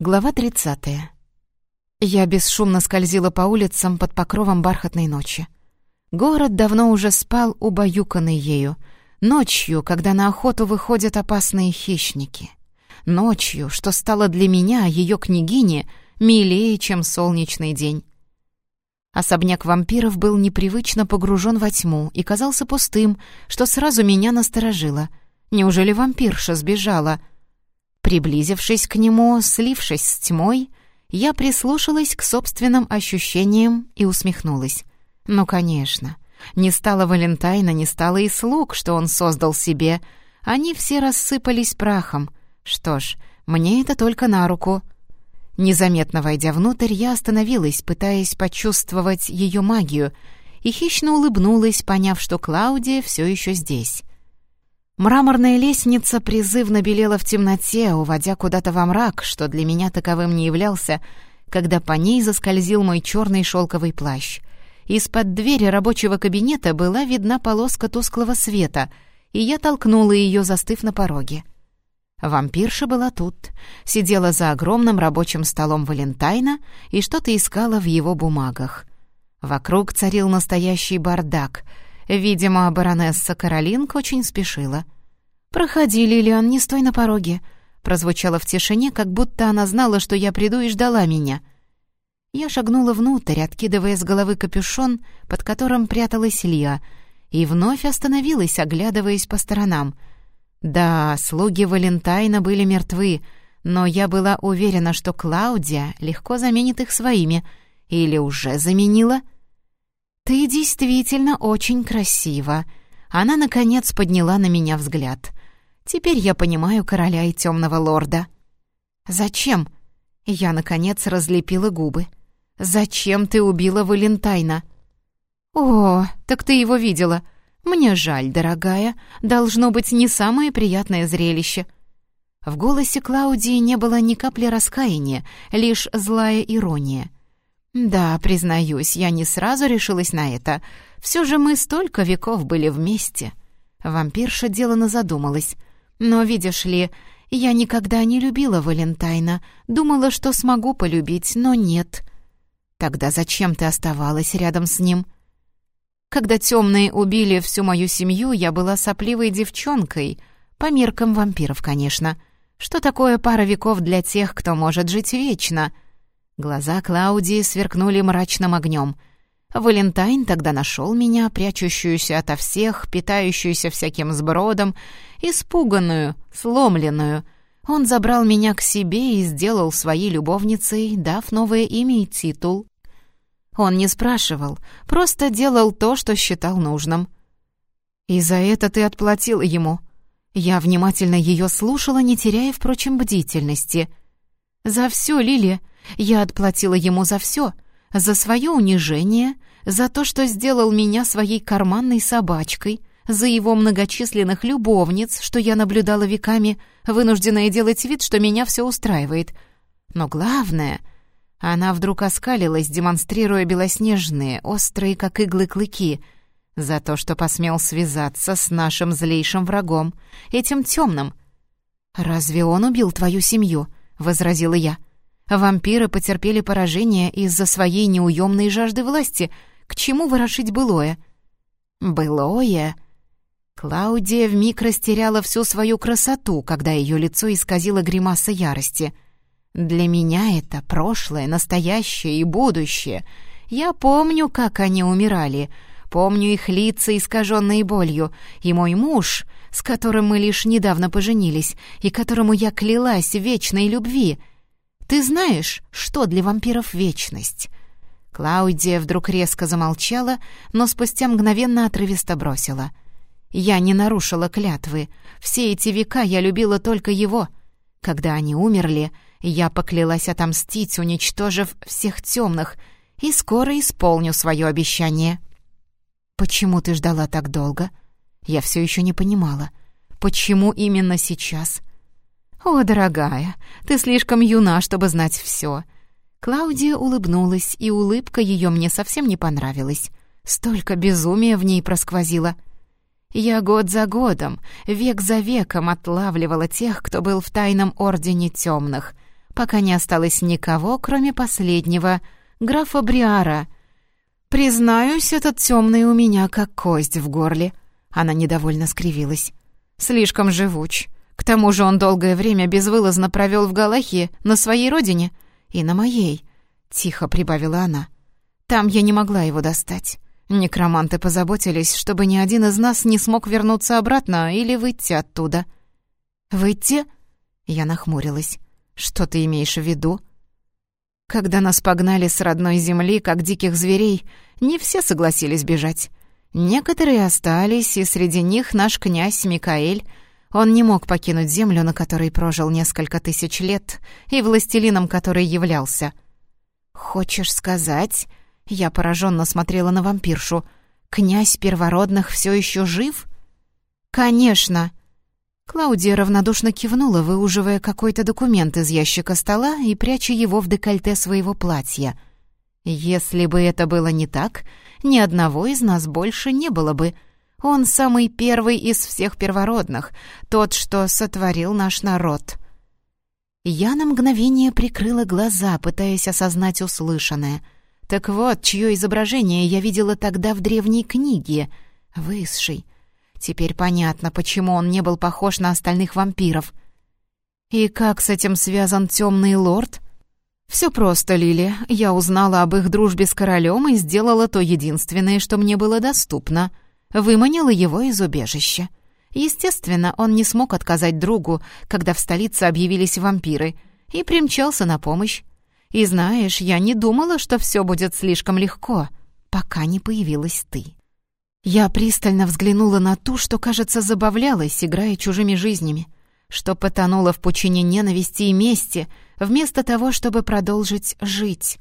Глава 30. Я бесшумно скользила по улицам под покровом бархатной ночи. Город давно уже спал, убаюканный ею. Ночью, когда на охоту выходят опасные хищники. Ночью, что стало для меня, ее княгине, милее, чем солнечный день. Особняк вампиров был непривычно погружен во тьму и казался пустым, что сразу меня насторожило. Неужели вампирша сбежала — Приблизившись к нему, слившись с тьмой, я прислушалась к собственным ощущениям и усмехнулась. Ну, конечно. Не стало Валентайна, не стало и слуг, что он создал себе. Они все рассыпались прахом. Что ж, мне это только на руку. Незаметно войдя внутрь, я остановилась, пытаясь почувствовать ее магию, и хищно улыбнулась, поняв, что Клаудия все еще здесь. Мраморная лестница призывно белела в темноте, уводя куда-то во мрак, что для меня таковым не являлся, когда по ней заскользил мой черный шелковый плащ. Из-под двери рабочего кабинета была видна полоска тусклого света, и я толкнула ее, застыв на пороге. Вампирша была тут, сидела за огромным рабочим столом Валентайна и что-то искала в его бумагах. Вокруг царил настоящий бардак — Видимо, баронесса Каролинка очень спешила. «Проходи, Лилиан, не стой на пороге», — прозвучало в тишине, как будто она знала, что я приду и ждала меня. Я шагнула внутрь, откидывая с головы капюшон, под которым пряталась Лия, и вновь остановилась, оглядываясь по сторонам. Да, слуги Валентайна были мертвы, но я была уверена, что Клаудия легко заменит их своими. Или уже заменила — «Ты действительно очень красива». Она, наконец, подняла на меня взгляд. «Теперь я понимаю короля и темного лорда». «Зачем?» Я, наконец, разлепила губы. «Зачем ты убила Валентайна?» «О, так ты его видела. Мне жаль, дорогая. Должно быть не самое приятное зрелище». В голосе Клаудии не было ни капли раскаяния, лишь злая ирония. «Да, признаюсь, я не сразу решилась на это. Все же мы столько веков были вместе». Вампирша делано задумалась. «Но, видишь ли, я никогда не любила Валентайна. Думала, что смогу полюбить, но нет». «Тогда зачем ты оставалась рядом с ним?» «Когда темные убили всю мою семью, я была сопливой девчонкой. По меркам вампиров, конечно. Что такое пара веков для тех, кто может жить вечно?» Глаза Клаудии сверкнули мрачным огнем. Валентайн тогда нашел меня, прячущуюся ото всех, питающуюся всяким сбродом, испуганную, сломленную. Он забрал меня к себе и сделал своей любовницей, дав новое имя и титул. Он не спрашивал, просто делал то, что считал нужным. «И за это ты отплатила ему?» Я внимательно ее слушала, не теряя, впрочем, бдительности. «За все, Лили. Я отплатила ему за все, за свое унижение, за то, что сделал меня своей карманной собачкой, за его многочисленных любовниц, что я наблюдала веками, вынужденная делать вид, что меня все устраивает. Но главное... Она вдруг оскалилась, демонстрируя белоснежные, острые, как иглы, клыки, за то, что посмел связаться с нашим злейшим врагом, этим темным. «Разве он убил твою семью?» — возразила я. Вампиры потерпели поражение из-за своей неуемной жажды власти. К чему ворошить былое? Былое? Клаудия вмиг растеряла всю свою красоту, когда ее лицо исказило гримаса ярости. «Для меня это прошлое, настоящее и будущее. Я помню, как они умирали, помню их лица, искаженные болью, и мой муж, с которым мы лишь недавно поженились, и которому я клялась вечной любви — ты знаешь, что для вампиров вечность?» Клаудия вдруг резко замолчала, но спустя мгновенно отрывисто бросила. «Я не нарушила клятвы. Все эти века я любила только его. Когда они умерли, я поклялась отомстить, уничтожив всех темных, и скоро исполню свое обещание». «Почему ты ждала так долго?» Я все еще не понимала. «Почему именно сейчас?» «О, дорогая, ты слишком юна, чтобы знать все». Клаудия улыбнулась, и улыбка ее мне совсем не понравилась. Столько безумия в ней просквозило. Я год за годом, век за веком отлавливала тех, кто был в тайном ордене темных. пока не осталось никого, кроме последнего, графа Бриара. «Признаюсь, этот темный у меня как кость в горле». Она недовольно скривилась. «Слишком живуч. К тому же он долгое время безвылазно провел в Галахе, на своей родине и на моей», — тихо прибавила она. «Там я не могла его достать. Некроманты позаботились, чтобы ни один из нас не смог вернуться обратно или выйти оттуда». «Выйти?» — я нахмурилась. «Что ты имеешь в виду?» Когда нас погнали с родной земли, как диких зверей, не все согласились бежать. Некоторые остались, и среди них наш князь Микаэль. Он не мог покинуть землю, на которой прожил несколько тысяч лет, и властелином которой являлся. «Хочешь сказать...» Я пораженно смотрела на вампиршу. «Князь первородных все еще жив?» «Конечно!» Клаудия равнодушно кивнула, выуживая какой-то документ из ящика стола и пряча его в декольте своего платья. «Если бы это было не так, ни одного из нас больше не было бы. Он самый первый из всех первородных, тот, что сотворил наш народ». Я на мгновение прикрыла глаза, пытаясь осознать услышанное. Так вот, чье изображение я видела тогда в древней книге. Высший. Теперь понятно, почему он не был похож на остальных вампиров. И как с этим связан темный лорд? Все просто, Лили. Я узнала об их дружбе с королем и сделала то единственное, что мне было доступно. Выманила его из убежища. Естественно, он не смог отказать другу, когда в столице объявились вампиры, и примчался на помощь. И знаешь, я не думала, что все будет слишком легко, пока не появилась ты. Я пристально взглянула на ту, что, кажется, забавлялась, играя чужими жизнями, что потонула в пучине ненависти и мести, вместо того, чтобы продолжить жить.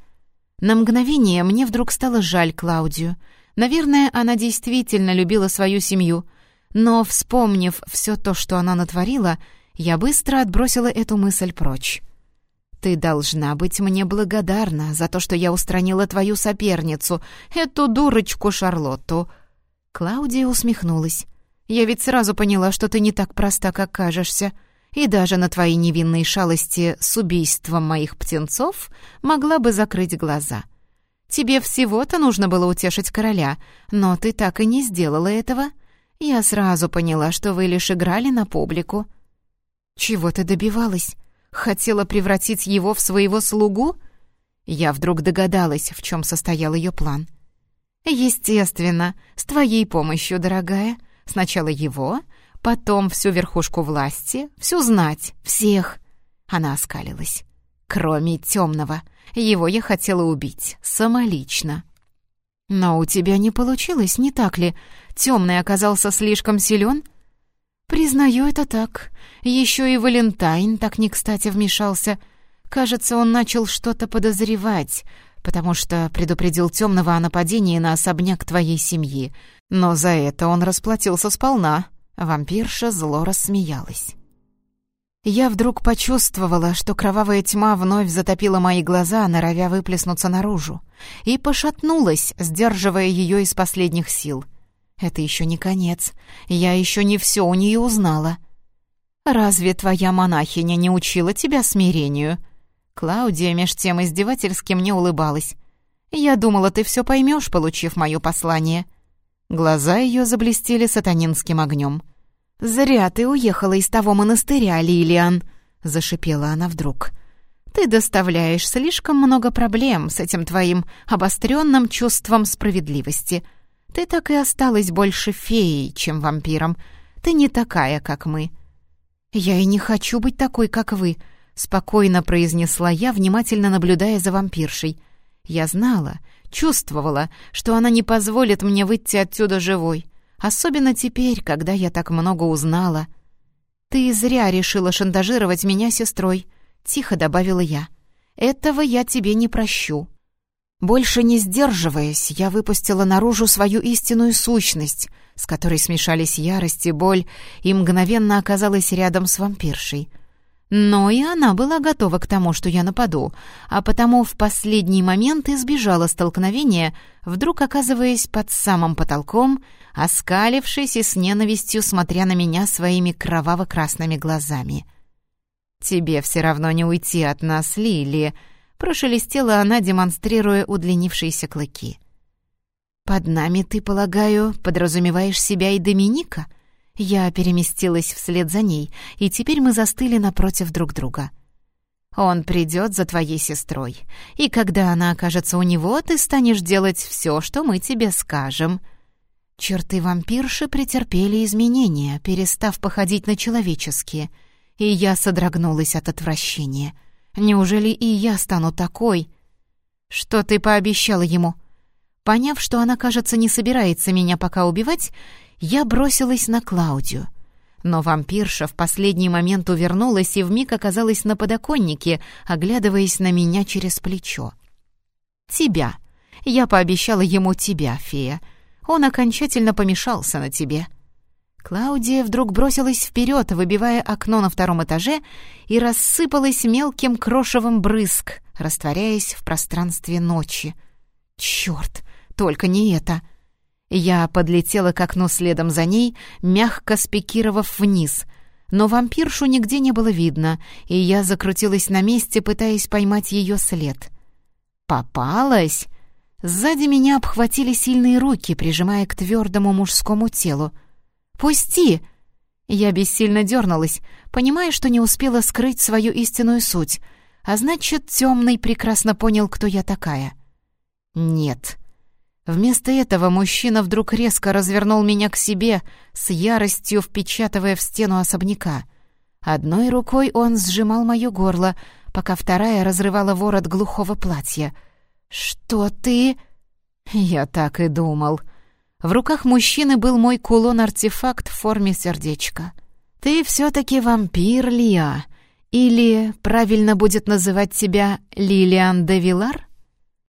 На мгновение мне вдруг стало жаль Клаудию. Наверное, она действительно любила свою семью, но, вспомнив все то, что она натворила, я быстро отбросила эту мысль прочь. «Ты должна быть мне благодарна за то, что я устранила твою соперницу, эту дурочку Шарлотту», Клаудия усмехнулась. «Я ведь сразу поняла, что ты не так проста, как кажешься, и даже на твои невинные шалости с убийством моих птенцов могла бы закрыть глаза. Тебе всего-то нужно было утешить короля, но ты так и не сделала этого. Я сразу поняла, что вы лишь играли на публику». «Чего ты добивалась? Хотела превратить его в своего слугу?» Я вдруг догадалась, в чем состоял ее план — «Естественно, с твоей помощью, дорогая. Сначала его, потом всю верхушку власти, всю знать, всех». Она оскалилась. «Кроме темного. Его я хотела убить, самолично». «Но у тебя не получилось, не так ли? Темный оказался слишком силен?» «Признаю это так. Еще и Валентайн так не кстати вмешался. Кажется, он начал что-то подозревать, потому что предупредил темного о нападении на особняк твоей семьи. Но за это он расплатился сполна. Вампирша зло рассмеялась. Я вдруг почувствовала, что кровавая тьма вновь затопила мои глаза, норовя выплеснуться наружу, и пошатнулась, сдерживая ее из последних сил. Это еще не конец. Я еще не все у нее узнала. «Разве твоя монахиня не учила тебя смирению?» Клаудия меж тем издевательски мне улыбалась. «Я думала, ты все поймешь, получив мое послание». Глаза ее заблестели сатанинским огнем. «Зря ты уехала из того монастыря, Лилиан», — зашипела она вдруг. «Ты доставляешь слишком много проблем с этим твоим обостренным чувством справедливости. Ты так и осталась больше феей, чем вампиром. Ты не такая, как мы». «Я и не хочу быть такой, как вы», — спокойно произнесла я, внимательно наблюдая за вампиршей. Я знала, чувствовала, что она не позволит мне выйти отсюда живой, особенно теперь, когда я так много узнала. «Ты зря решила шантажировать меня сестрой», — тихо добавила я. «Этого я тебе не прощу». Больше не сдерживаясь, я выпустила наружу свою истинную сущность, с которой смешались ярость и боль, и мгновенно оказалась рядом с вампиршей — но и она была готова к тому, что я нападу, а потому в последний момент избежала столкновения, вдруг оказываясь под самым потолком, оскалившись и с ненавистью смотря на меня своими кроваво-красными глазами. «Тебе все равно не уйти от нас, Лили», — прошелестела она, демонстрируя удлинившиеся клыки. «Под нами, ты, полагаю, подразумеваешь себя и Доминика?» Я переместилась вслед за ней, и теперь мы застыли напротив друг друга. «Он придет за твоей сестрой, и когда она окажется у него, ты станешь делать все, что мы тебе скажем». Черты вампирши претерпели изменения, перестав походить на человеческие, и я содрогнулась от отвращения. Неужели и я стану такой? Что ты пообещала ему? Поняв, что она, кажется, не собирается меня пока убивать, я бросилась на Клаудию. Но вампирша в последний момент увернулась и вмиг оказалась на подоконнике, оглядываясь на меня через плечо. «Тебя. Я пообещала ему тебя, фея. Он окончательно помешался на тебе». Клаудия вдруг бросилась вперед, выбивая окно на втором этаже, и рассыпалась мелким крошевым брызг, растворяясь в пространстве ночи. «Черт! Только не это!» Я подлетела к окну следом за ней, мягко спикировав вниз. Но вампиршу нигде не было видно, и я закрутилась на месте, пытаясь поймать ее след. «Попалась!» Сзади меня обхватили сильные руки, прижимая к твердому мужскому телу. «Пусти!» Я бессильно дернулась, понимая, что не успела скрыть свою истинную суть, а значит, темный прекрасно понял, кто я такая. «Нет», Вместо этого мужчина вдруг резко развернул меня к себе, с яростью впечатывая в стену особняка. Одной рукой он сжимал моё горло, пока вторая разрывала ворот глухого платья. «Что ты...» Я так и думал. В руках мужчины был мой кулон-артефакт в форме сердечка. «Ты все-таки вампир, Лиа. Или правильно будет называть тебя Лилиан де Вилар?»